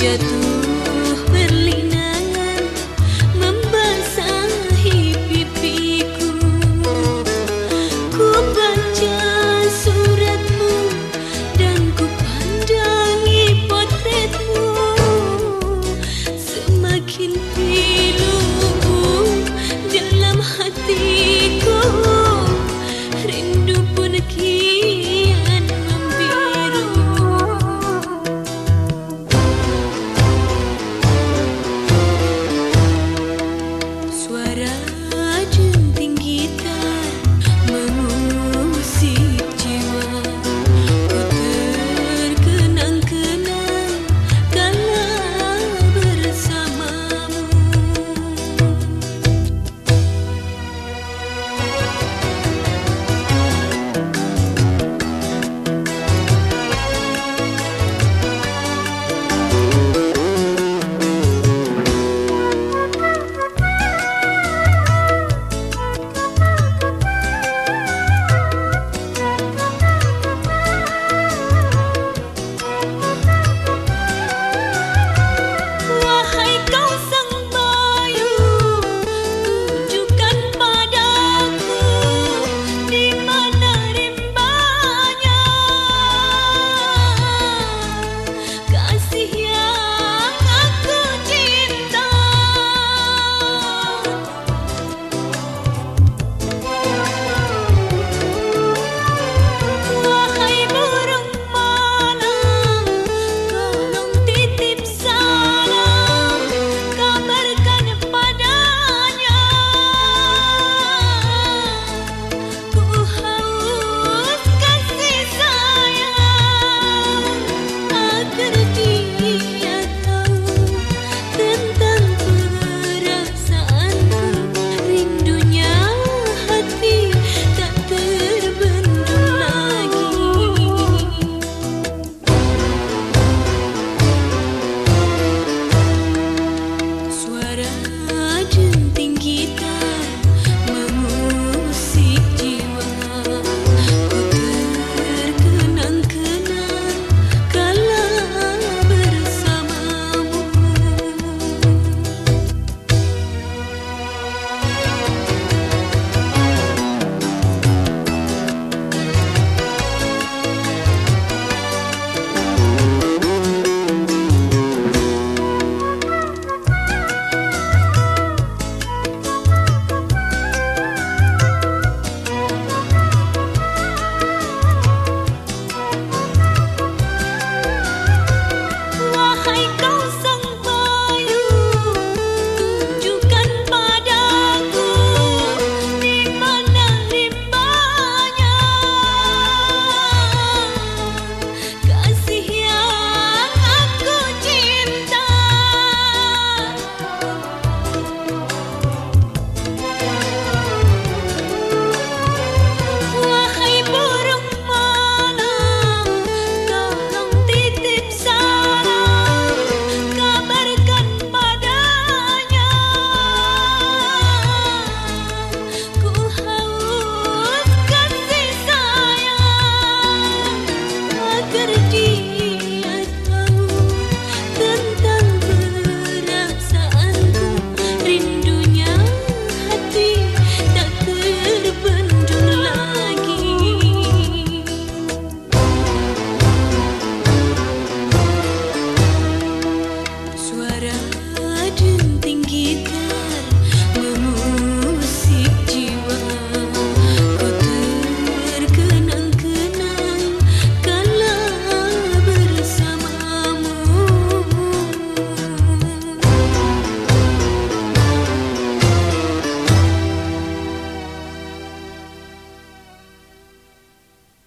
jatuh. suara